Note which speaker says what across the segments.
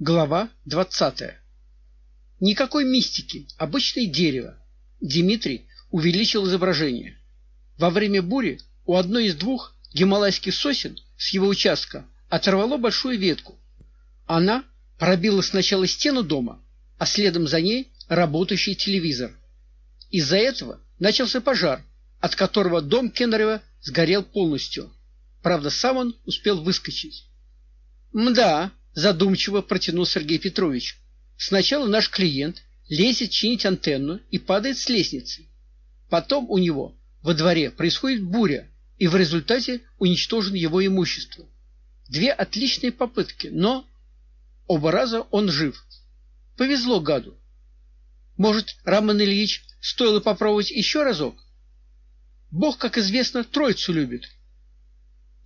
Speaker 1: Глава 20. Никакой мистики, обычное дерево. Дмитрий увеличил изображение. Во время бури у одной из двух гималайских сосен с его участка оторвало большую ветку. Она пробила сначала стену дома, а следом за ней работающий телевизор. Из-за этого начался пожар, от которого дом Кеннерева сгорел полностью. Правда, сам он успел выскочить. Мда, задумчиво протянул Сергей Петрович. Сначала наш клиент лезет чинить антенну и падает с лестницы. Потом у него во дворе происходит буря, и в результате уничтожено его имущество. Две отличные попытки, но оба раза он жив. Повезло гаду. Может, Роман Ильич стоило попробовать еще разок? Бог, как известно, троицу любит.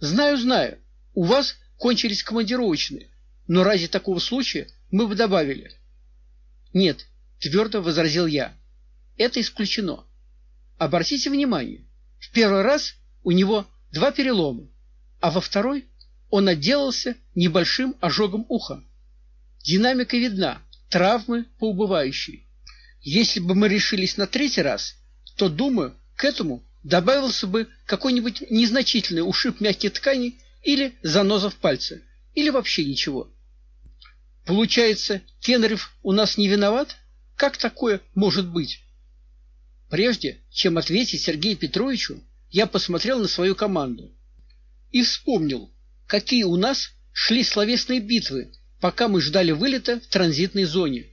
Speaker 1: Знаю, знаю. У вас кончились командировочные. Но ради такого случая мы бы добавили. Нет, твердо возразил я. Это исключено. Обратите внимание, в первый раз у него два перелома, а во второй он отделался небольшим ожогом уха. Динамика видна, травмы поубывающие. Если бы мы решились на третий раз, то, думаю, к этому добавился бы какой-нибудь незначительный ушиб мягких тканей или заноза в пальце, или вообще ничего. Получается, Кенрев у нас не виноват? Как такое может быть? Прежде чем ответить Сергею Петровичу, я посмотрел на свою команду и вспомнил, какие у нас шли словесные битвы, пока мы ждали вылета в транзитной зоне.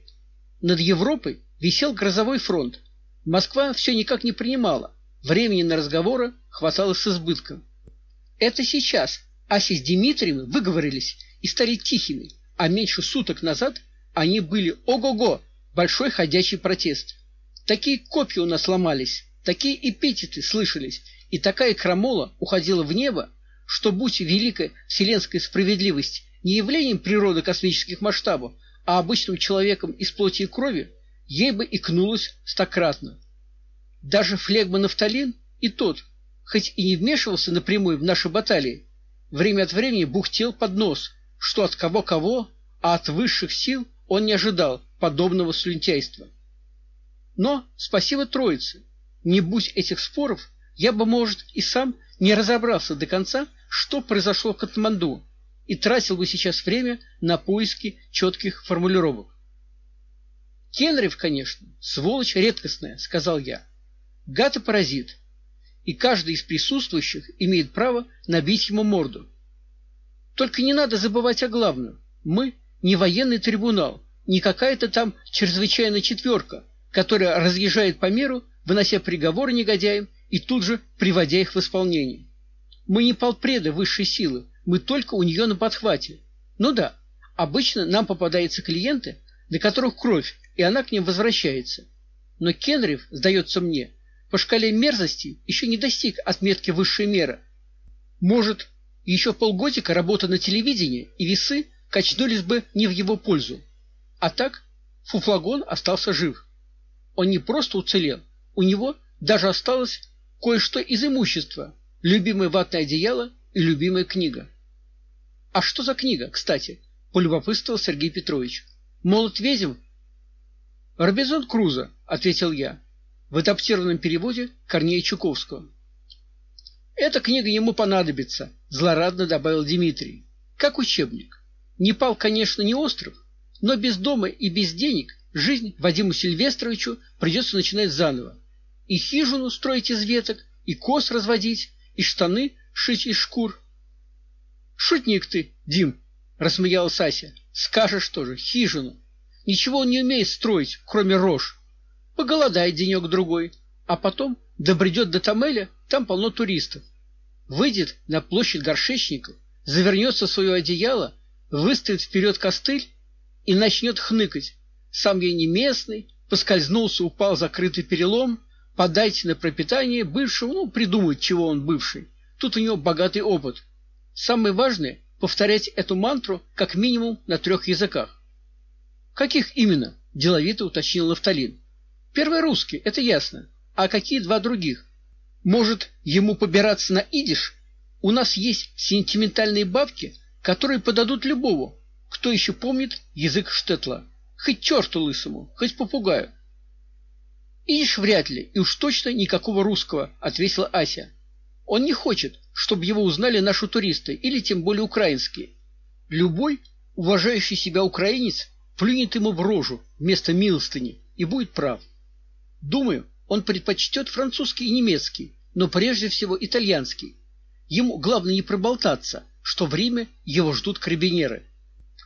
Speaker 1: Над Европой висел грозовой фронт. Москва все никак не принимала. Времени на разговоры хватало с избытком. Это сейчас Ася с Дмитрием выговорились и стали тихими а меньше суток назад они были ого-го, большой ходячий протест. Такие копья у нас ломались, такие эпитеты слышались, и такая крамола уходила в небо, что будь великая вселенская справедливость не явлением природы космических масштабов, а обычным человеком из плоти и крови, ей бы икнулось стократно. Даже флегма Нафталин и тот, хоть и не вмешивался напрямую в наши баталии, время от времени бухтел под нос, что от кого-кого, а от высших сил он не ожидал подобного слюнтяйства. Но спасибо Троице. Не будь этих споров, я бы, может, и сам не разобрался до конца, что произошло в Катманду, и тратил бы сейчас время на поиски четких формулировок. Кенрев, конечно, сволочь редкостная, сказал я. Гад и паразит. И каждый из присутствующих имеет право набить ему морду. Только не надо забывать о главном. Мы не военный трибунал, не какая-то там чрезвычайная четверка, которая разъезжает по миру, вынося приговоры негодяям и тут же приводя их в исполнение. Мы не полпреды высшей силы, мы только у нее на подхвате. Ну да, обычно нам попадаются клиенты, на которых кровь, и она к ним возвращается. Но Кенрев, сдается мне, по шкале мерзости еще не достиг отметки высшей меры. Может, еще полгодика работы на телевидении и весы качнулись бы не в его пользу. А так Фуфлагон остался жив. Он не просто уцелел, у него даже осталось кое-что из имущества: любимое ватное одеяло и любимая книга. А что за книга, кстати? полюбопытствовал Сергей Петрович. Молот ведьм? Робинзон Крузо, ответил я, в адаптированном переводе Корнея Чуковского. Эта книга ему понадобится, злорадно добавил Дмитрий. Как учебник. Непал, конечно, не остров, но без дома и без денег жизнь Вадиму Сильвестровичу придется начинать заново. И хижину строить из веток, и коз разводить, и штаны шить из шкур. Шутник ты, Дим, рассмеялась Ася. Скажешь тоже, хижину. Ничего он не умеет строить, кроме рож. Поголодает денек другой, а потом добредет до Тамеля, там полно туристов. Выйдет на площадь горшечников, завернется в свое одеяло, выставит вперед костыль и начнет хныкать. Сам я не местный, поскользнулся, упал закрытый перелом, подайте на пропитание бывшего, ну, придумать, чего он бывший. Тут у него богатый опыт. Самое важное повторять эту мантру как минимум на трех языках. Каких именно? деловито уточнил Нафталин. Первый русский, это ясно. А какие два других? Может, ему побираться на идиш? У нас есть сентиментальные бабки, которые подадут любого, кто еще помнит язык Штетла? Хоть черту лысому, хоть попугаю. Ишь вряд ли, и уж точно никакого русского, ответила Ася. Он не хочет, чтобы его узнали наши туристы или тем более украинские. Любой уважающий себя украинец плюнет ему в рожу вместо милостыни и будет прав. Думаю, он предпочтет французский и немецкий, но прежде всего итальянский. Ему главное не проболтаться, что в Риме его ждут карабинеры.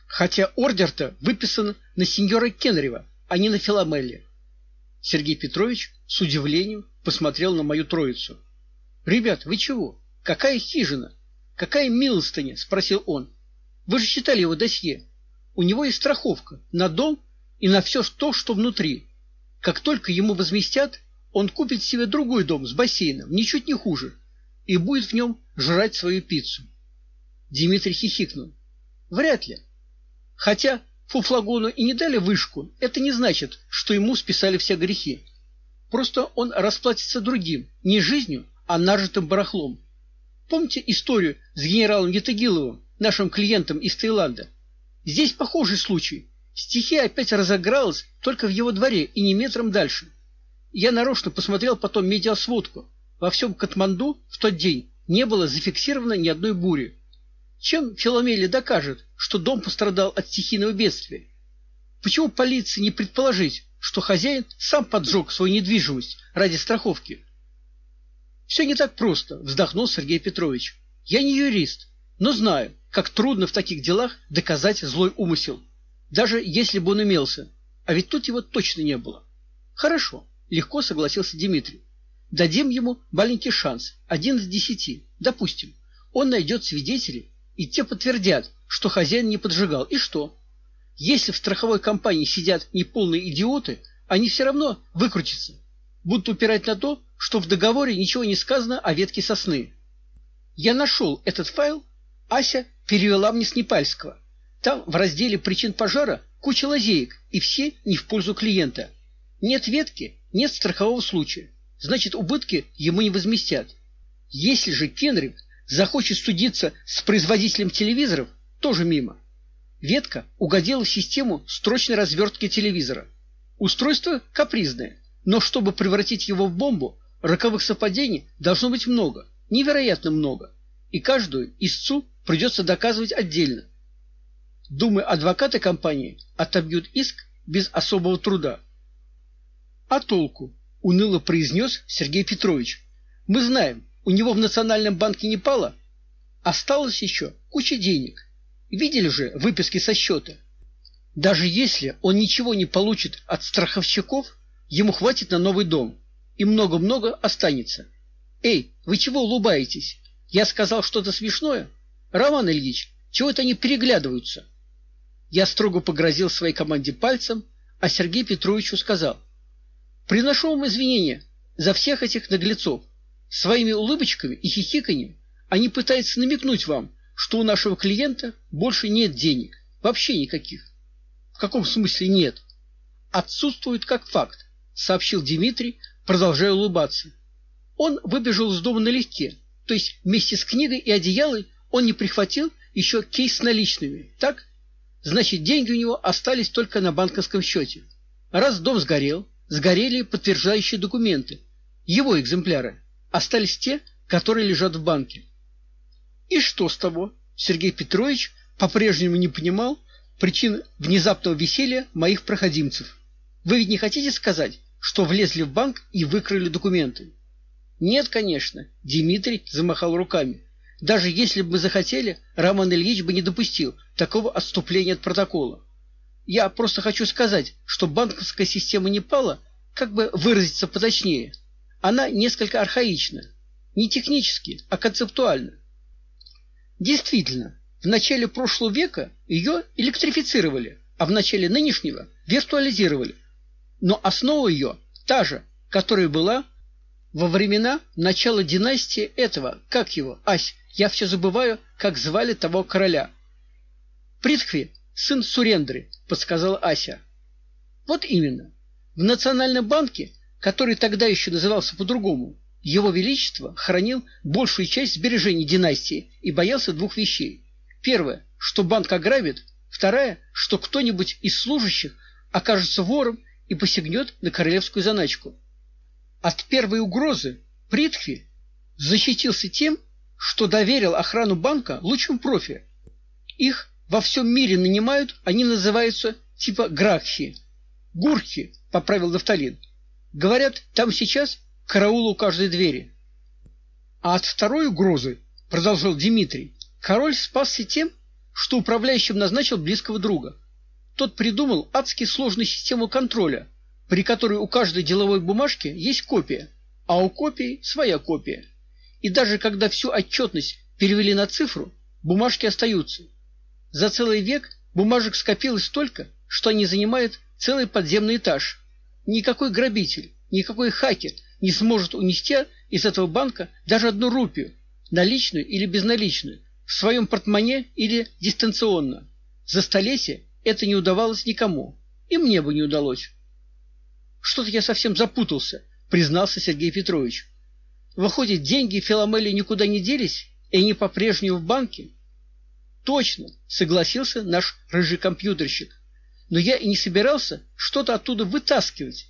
Speaker 1: Хотя ордер-то выписан на сеньора Кенрева, а не на Филомелли. Сергей Петрович с удивлением посмотрел на мою троицу. "Ребят, вы чего? Какая хижина? Какая милостыня?" спросил он. "Вы же читали его досье. У него есть страховка на дом и на все то, что внутри. Как только ему возместят, он купит себе другой дом с бассейном, ничуть не хуже, и будет в нем жрать свою пиццу". Дмитрий хихикнул. "Вряд ли. Хотя Фуфлагону и не дали вышку, это не значит, что ему списали все грехи. Просто он расплатится другим, не жизнью, а нажитым барахлом. Помните историю с генералом Ятагиловым, нашим клиентом из Таиланда? Здесь похожий случай. Стихия опять разыгралась только в его дворе и не метром дальше. Я нарочно посмотрел потом медиасводку. Во всем Катманду в тот день не было зафиксировано ни одной бури. Чем Филомелия докажет, что дом пострадал от стихийного бедствия? Почему полиции не предположить, что хозяин сам поджег свою недвижимость ради страховки? Все не так просто, вздохнул Сергей Петрович. Я не юрист, но знаю, как трудно в таких делах доказать злой умысел, даже если бы он имелся. А ведь тут его точно не было. Хорошо, легко согласился Дмитрий. Дадим ему маленький шанс, один из десяти. Допустим, он найдет свидетелей, и те подтвердят, что хозяин не поджигал. И что? Если в страховой компании сидят неполные идиоты, они все равно выкрутятся. Будут упирать на то, что в договоре ничего не сказано о ветке сосны. Я нашел этот файл, Ася перевела мне с непальского. Там в разделе причин пожара куча лазеек, и все не в пользу клиента. Нет ветки, нет страхового случая. Значит, убытки ему не возместят. Если же Кенрик захочет судиться с производителем телевизоров, тоже мимо. Ветка угодила в систему строчной развертки телевизора. Устройство капризное, но чтобы превратить его в бомбу, роковых совпадений должно быть много, невероятно много, и каждую истцу придется доказывать отдельно. Думаю, адвокаты компании отобьют иск без особого труда. А толку? уныло произнес Сергей Петрович. Мы знаем, у него в Национальном банке не пало, осталось еще куча денег. Видели же выписки со счета. Даже если он ничего не получит от страховщиков, ему хватит на новый дом, и много-много останется. Эй, вы чего улыбаетесь? Я сказал что-то смешное? Роман Ильич, чего это они переглядываются? Я строго погрозил своей команде пальцем, а Сергей Петровичу сказал: "Приношу вам извинения за всех этих наглецов. Своими улыбочками и хихиканьем они пытаются намекнуть вам, что у нашего клиента больше нет денег, вообще никаких. В каком смысле нет? Отсутствует как факт, сообщил Дмитрий, продолжая улыбаться. Он выбежал из дома налегке, то есть вместе с книгой и одеялом он не прихватил еще кейс с наличными. Так? Значит, деньги у него остались только на банковском счете. Раз дом сгорел, сгорели подтверждающие документы, его экземпляры. Остались те, которые лежат в банке. И что с того? Сергей Петрович по-прежнему не понимал причин внезапного веселья моих проходимцев. Вы ведь не хотите сказать, что влезли в банк и выкрали документы? Нет, конечно, Дмитрий замахал руками. Даже если бы мы захотели, Роман Ильич бы не допустил такого отступления от протокола. Я просто хочу сказать, что банковская система не пала, как бы выразиться поточнее. Она несколько архаична. Не технически, а концептуально. Действительно, в начале прошлого века ее электрифицировали, а в начале нынешнего виртуализировали. Но основа ее та же, которая была во времена начала династии этого, как его, Ась, я все забываю, как звали того короля. Притхви, сын Сурендры, подсказала Ася. Вот именно. В Национальном банке который тогда еще назывался по-другому, его величество хранил большую часть сбережений династии и боялся двух вещей. Первое, что банк ограбит, вторая, что кто-нибудь из служащих окажется вором и посягнет на королевскую заначку. От первой угрозы Притхви защитился тем, что доверил охрану банка лучшим профи. Их во всем мире нанимают, они называются типа гракхи. Гурхи, поправил Нафталин. Говорят, там сейчас караул у каждой двери. А от второй угрозы, продолжал Дмитрий, король спасся тем, что управляющим назначил близкого друга. Тот придумал адски сложную систему контроля, при которой у каждой деловой бумажки есть копия, а у копии своя копия. И даже когда всю отчетность перевели на цифру, бумажки остаются. За целый век бумажек скопилось столько, что они занимают целый подземный этаж. Никакой грабитель, никакой хакер не сможет унести из этого банка даже одну рупию, наличную или безналичную, в своем портмоне или дистанционно. За столетие это не удавалось никому, и мне бы не удалось. Что-то я совсем запутался, признался Сергей Петрович. Выходит, деньги Филомели никуда не делись, и они по-прежнему в банке? Точно, согласился наш рыжий компьютерщик. Но я и не собирался что-то оттуда вытаскивать.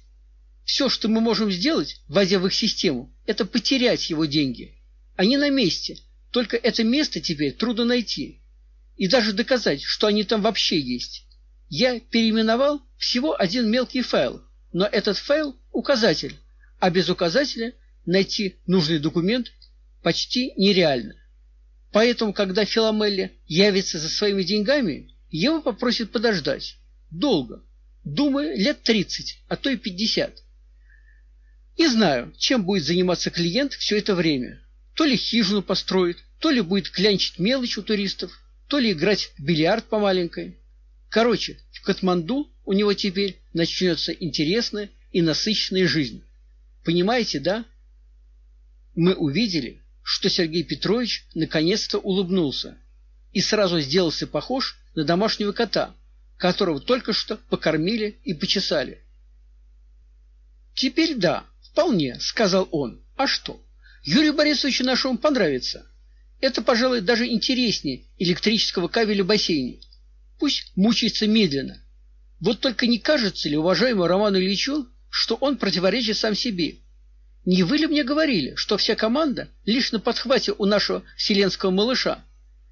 Speaker 1: Все, что мы можем сделать, вводя в их систему, это потерять его деньги. Они на месте, только это место теперь трудно найти. И даже доказать, что они там вообще есть. Я переименовал всего один мелкий файл, но этот файл указатель, а без указателя найти нужный документ почти нереально. Поэтому, когда Филомелли явится за своими деньгами, его попросят подождать. Долго. Думаю, лет тридцать, а то и пятьдесят. Не знаю, чем будет заниматься клиент все это время. То ли хижину построит, то ли будет клянчить мелочь у туристов, то ли играть в бильярд по маленькой. Короче, в Катманду у него теперь начнется интересная и насыщенная жизнь. Понимаете, да? Мы увидели, что Сергей Петрович наконец-то улыбнулся и сразу сделался похож на домашнего кота, которого только что покормили и почесали. Теперь да, вполне, сказал он. А что? Юрию Борисовичу нашему понравится. Это, пожалуй, даже интереснее электрического кабеля в бассейне. Пусть мучается медленно. Вот только не кажется ли уважаемому Роману Ильичу, что он противоречит сам себе? Не вы ли мне говорили, что вся команда лишь на подхвате у нашего вселенского малыша?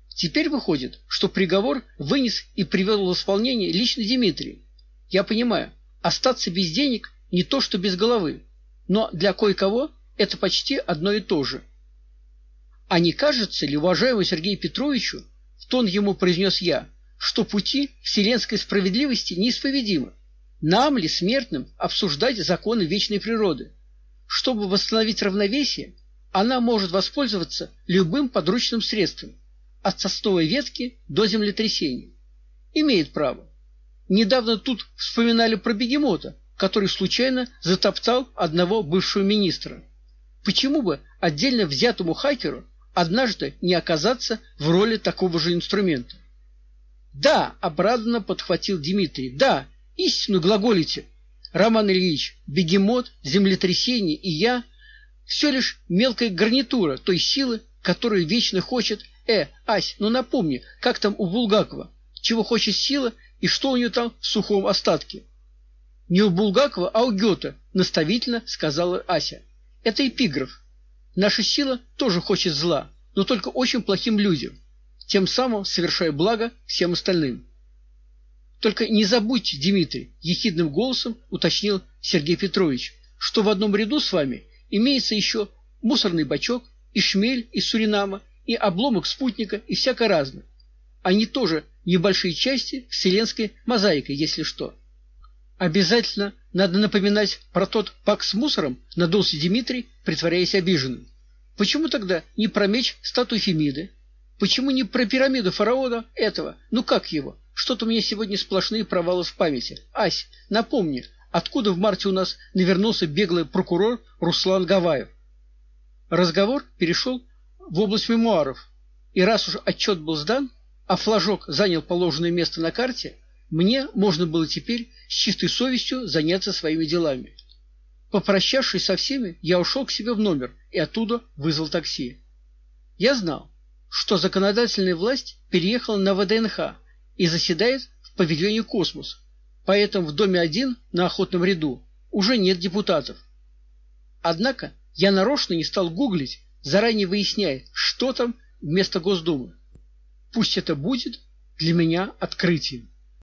Speaker 1: Теперь выходит, что приговор вынес и привел в исполнение лично Дмитрий. Я понимаю, остаться без денег не то, что без головы, но для кое-кого это почти одно и то же. А не кажется ли уважаемому Сергею Петровичу, в тон ему произнес я, что пути вселенской справедливости неисповедимы? Нам ли смертным обсуждать законы вечной природы? Чтобы восстановить равновесие, она может воспользоваться любым подручным средством, от сосновой ветки до землетрясения. Имеет право. Недавно тут вспоминали про бегемота, который случайно затоптал одного бывшего министра. Почему бы отдельно взятому хакеру однажды не оказаться в роли такого же инструмента. Да, обрадованно подхватил Дмитрий. Да, истину глаголите. Роман Ильич, бегемот, землетрясение и я все лишь мелкая гарнитура той силы, которую вечно хочет. Э, Ась, ну напомни, как там у Булгакова? Чего хочет сила и что у нее там в сухом остатке? Не у Булгакова, а у Гёте, наставительно сказала Ася. Это эпиграф. Наша сила тоже хочет зла, но только очень плохим людям, тем самым совершая благо всем остальным. Только не забудьте, Дмитрий, ехидным голосом уточнил Сергей Петрович, что в одном ряду с вами имеется еще мусорный бачок, и шмель из Суринама, и обломок спутника, и всякое разное. Они тоже небольшие части вселенской мозаики, если что. Обязательно надо напоминать про тот пак с мусором, надулся Дмитрий, притворяясь обиженным. Почему тогда не про меч статуи Фемиды? Почему не про пирамиду фараона этого? Ну как его? Что-то у меня сегодня сплошные провалы в памяти. Ась, напомни, откуда в марте у нас навернулся беглый прокурор Руслан Гаваев? Разговор перешел в область мемуаров. И раз уж отчет был сдан, а флажок занял положенное место на карте, мне можно было теперь с чистой совестью заняться своими делами. Попрощавшись со всеми, я ушел к себе в номер и оттуда вызвал такси. Я знал, что законодательная власть переехала на ВДНХ, и заседает в павильоне Космос. Поэтому в доме один на охотном ряду уже нет депутатов. Однако я нарочно не стал гуглить, заранее выясняя, что там вместо Госдумы. Пусть это будет для меня открытием.